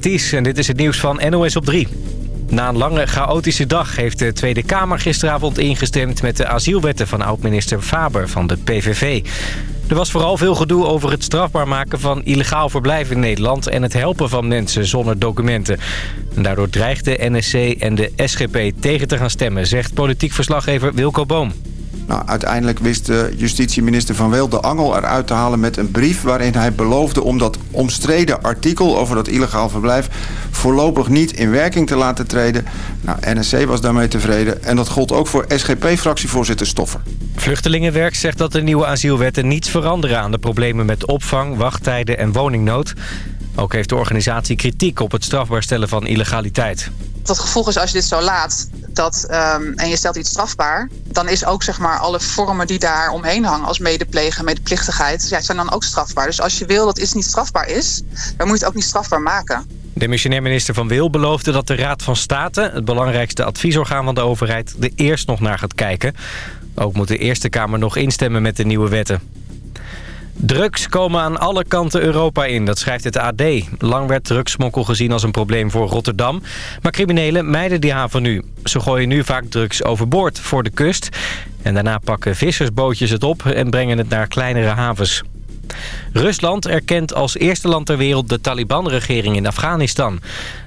en dit is het nieuws van NOS op 3. Na een lange chaotische dag heeft de Tweede Kamer gisteravond ingestemd... met de asielwetten van oud-minister Faber van de PVV. Er was vooral veel gedoe over het strafbaar maken van illegaal verblijf in Nederland... en het helpen van mensen zonder documenten. En daardoor dreigt de NSC en de SGP tegen te gaan stemmen... zegt politiek verslaggever Wilco Boom. Nou, uiteindelijk wist de justitieminister Van Weel de angel eruit te halen met een brief... waarin hij beloofde om dat omstreden artikel over dat illegaal verblijf... voorlopig niet in werking te laten treden. Nou, NSC was daarmee tevreden en dat gold ook voor SGP-fractievoorzitter Stoffer. Vluchtelingenwerk zegt dat de nieuwe asielwetten niets veranderen aan de problemen met opvang, wachttijden en woningnood. Ook heeft de organisatie kritiek op het strafbaar stellen van illegaliteit. Het gevolg is als je dit zo laat dat, um, en je stelt iets strafbaar... dan is ook zeg maar, alle vormen die daar omheen hangen... als medeplegen, medeplichtigheid, zijn dan ook strafbaar. Dus als je wil dat iets niet strafbaar is... dan moet je het ook niet strafbaar maken. De missionair minister Van Wil beloofde dat de Raad van State... het belangrijkste adviesorgaan van de overheid... er eerst nog naar gaat kijken. Ook moet de Eerste Kamer nog instemmen met de nieuwe wetten. Drugs komen aan alle kanten Europa in, dat schrijft het AD. Lang werd drugsmokkel gezien als een probleem voor Rotterdam. Maar criminelen mijden die haven nu. Ze gooien nu vaak drugs overboord voor de kust. En daarna pakken vissersbootjes het op en brengen het naar kleinere havens. Rusland erkent als eerste land ter wereld de Taliban-regering in Afghanistan.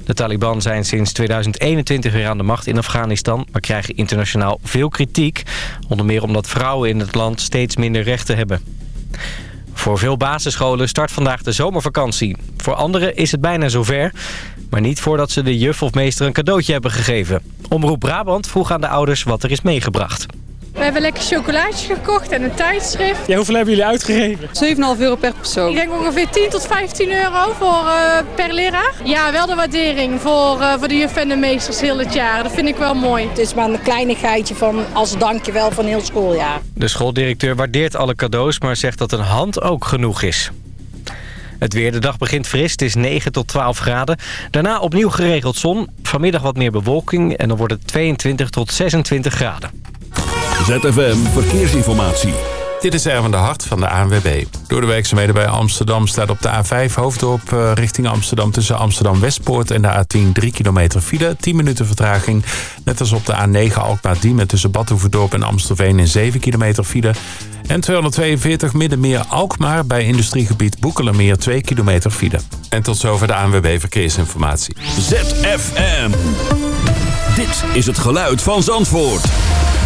De Taliban zijn sinds 2021 weer aan de macht in Afghanistan... maar krijgen internationaal veel kritiek. Onder meer omdat vrouwen in het land steeds minder rechten hebben. Voor veel basisscholen start vandaag de zomervakantie. Voor anderen is het bijna zover, maar niet voordat ze de juf of meester een cadeautje hebben gegeven. Omroep Brabant vroeg aan de ouders wat er is meegebracht. We hebben lekker chocolaatjes gekocht en een tijdschrift. Ja, hoeveel hebben jullie uitgegeven? 7,5 euro per persoon. Ik denk ongeveer 10 tot 15 euro voor, uh, per leraar. Ja, wel de waardering voor, uh, voor de juf en de meesters heel het jaar. Dat vind ik wel mooi. Het is maar een kleinigheidje van als dankjewel van heel schooljaar. De schooldirecteur waardeert alle cadeaus, maar zegt dat een hand ook genoeg is. Het weer, de dag begint fris, het is 9 tot 12 graden. Daarna opnieuw geregeld zon, vanmiddag wat meer bewolking... en dan wordt het 22 tot 26 graden. ZFM Verkeersinformatie. Dit is Erwin de Hart van de ANWB. Door de werkzaamheden bij Amsterdam staat op de A5 hoofddorp uh, richting Amsterdam... tussen Amsterdam-Westpoort en de A10 3 kilometer file. 10 minuten vertraging. Net als op de A9 Alkmaar-Diemen tussen Badhoevedorp en Amstelveen... in 7 kilometer file. En 242 Middenmeer-Alkmaar bij industriegebied Boekelermeer 2 kilometer file. En tot zover de ANWB Verkeersinformatie. ZFM. Dit is het geluid van Zandvoort.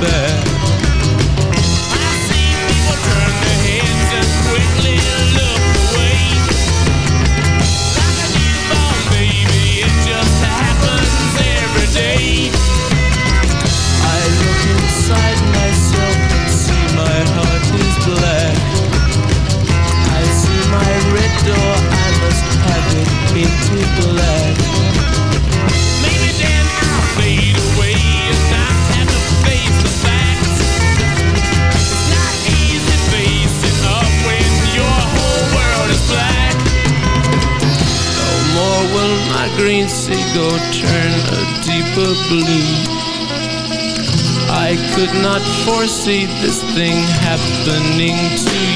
Bad. see this thing happening to you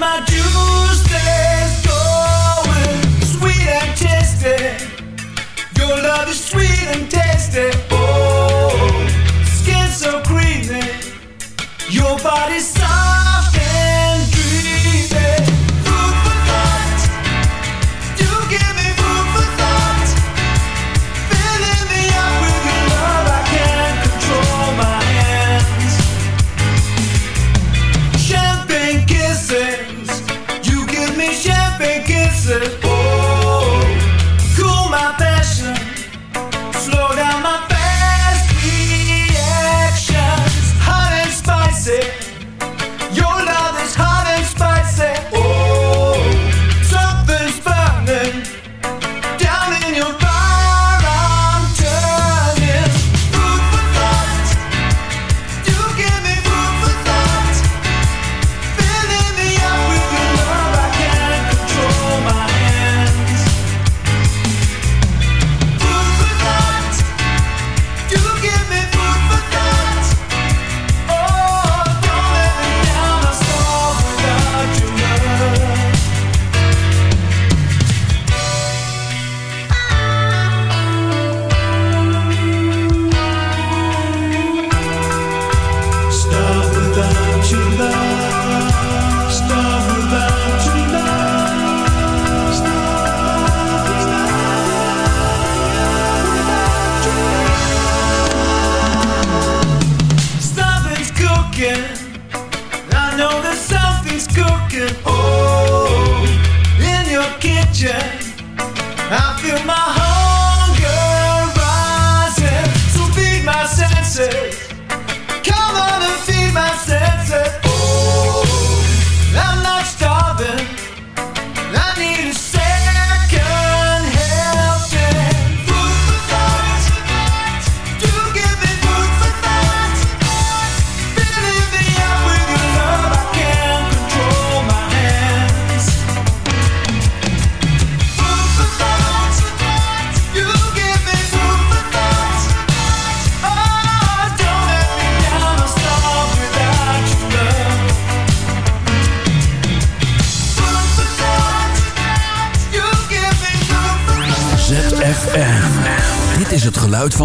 my going sweet and tasty. Your love is sweet and tasty.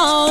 Oh.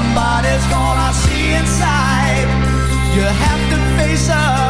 somebody's gonna see inside. You have to face up.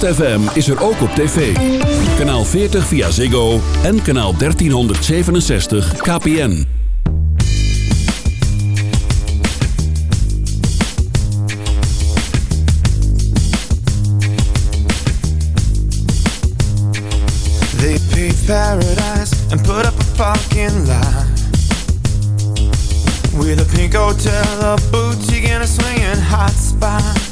ZFM is er ook op tv. Kanaal 40 via Ziggo en kanaal 1367 KPN. They paved paradise and put up a fucking lie. With a pink hotel, a boutique, and a swinging hot spot.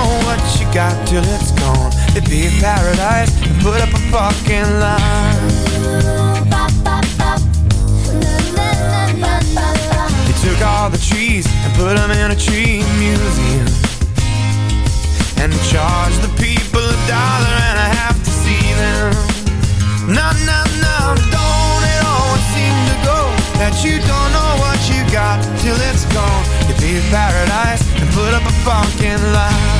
on what you got till it's gone. It'd be a paradise and put up a fucking line. They took all the trees and put them in a tree museum. And charged the people a dollar and a half to see them. No, no, no, don't it always seem to go that you don't know what you got till it's gone. You'd be a paradise and put up a fucking lie.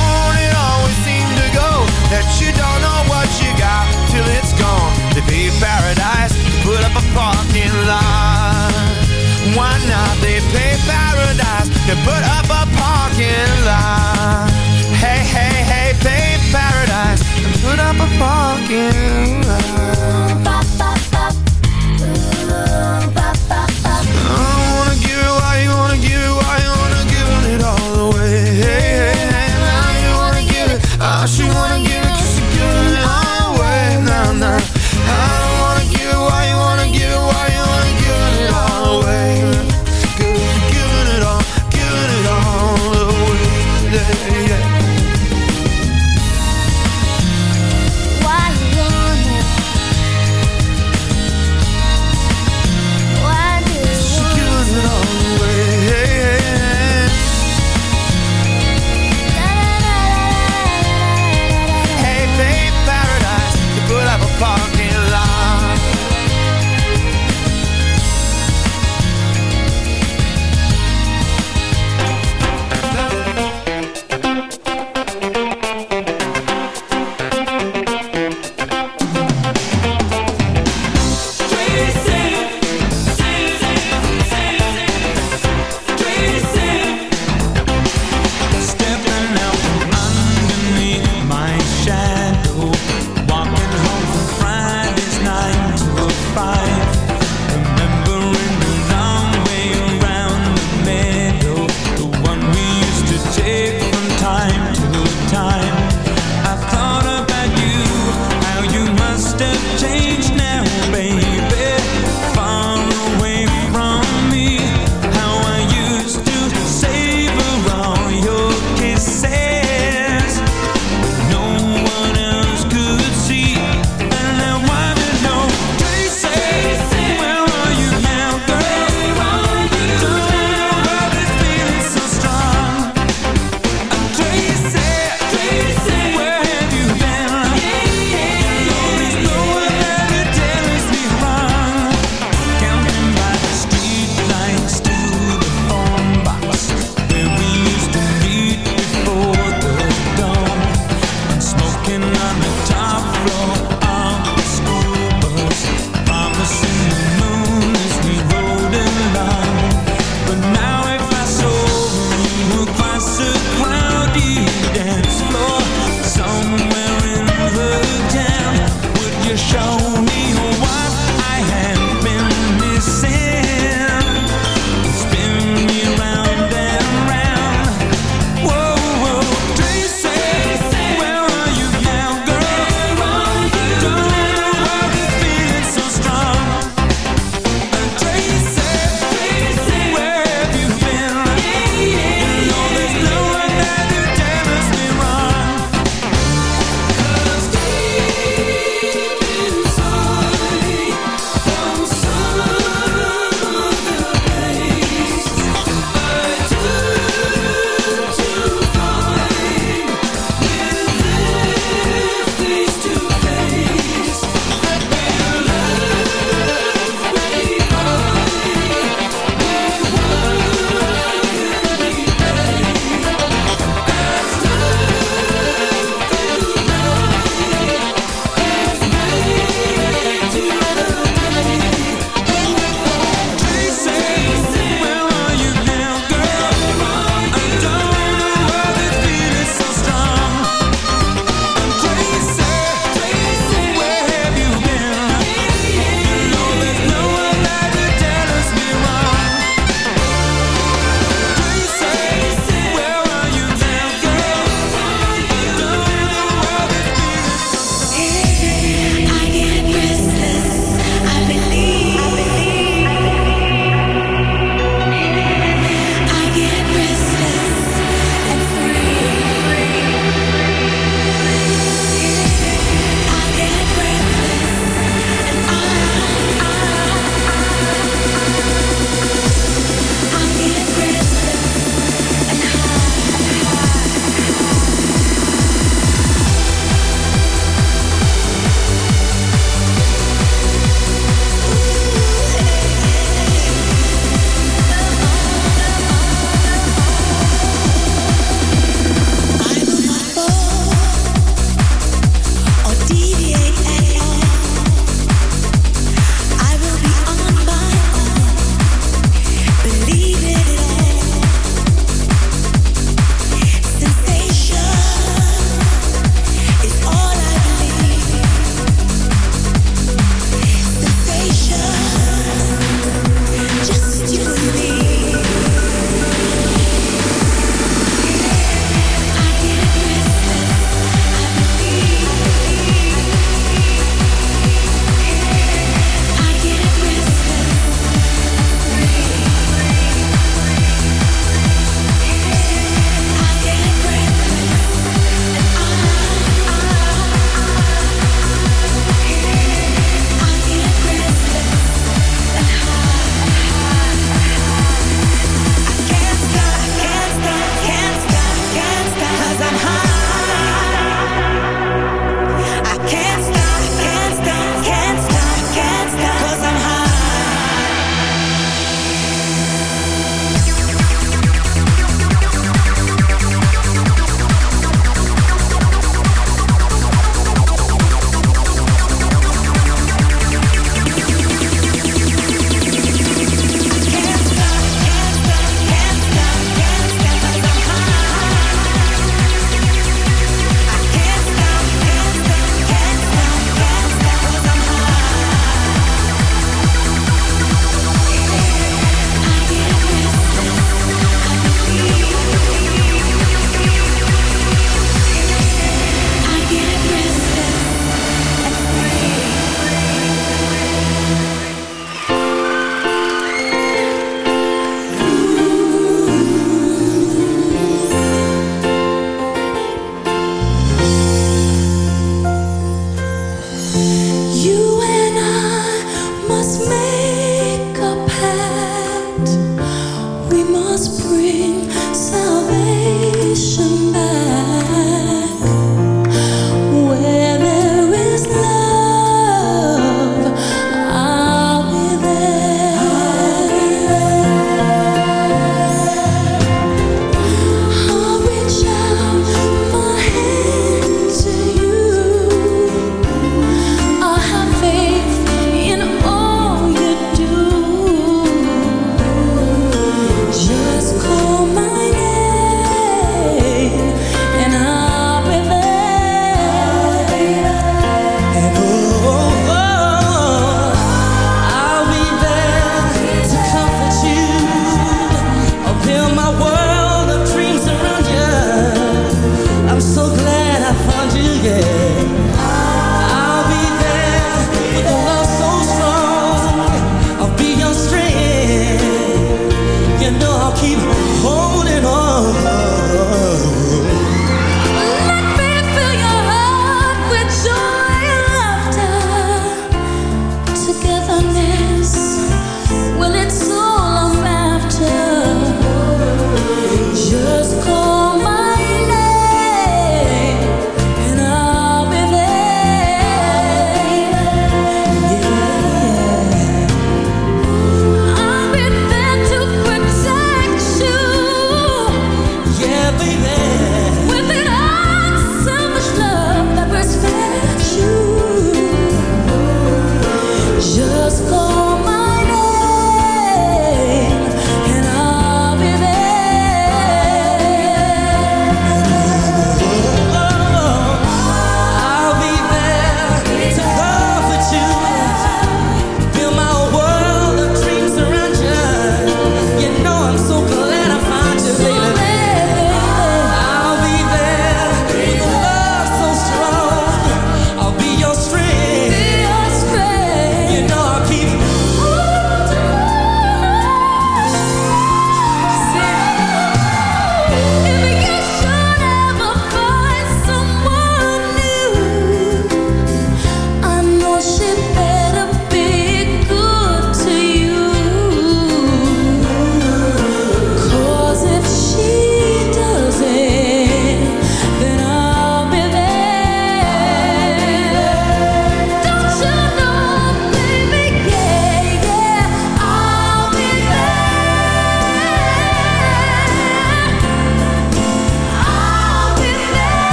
That you don't know what you got till it's gone. Be in paradise, put up a parking lot. Why not? They pay paradise to put up a parking lot. Hey, hey, hey, pay paradise and put up a parking lot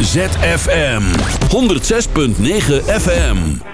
ZFM 106.9 FM.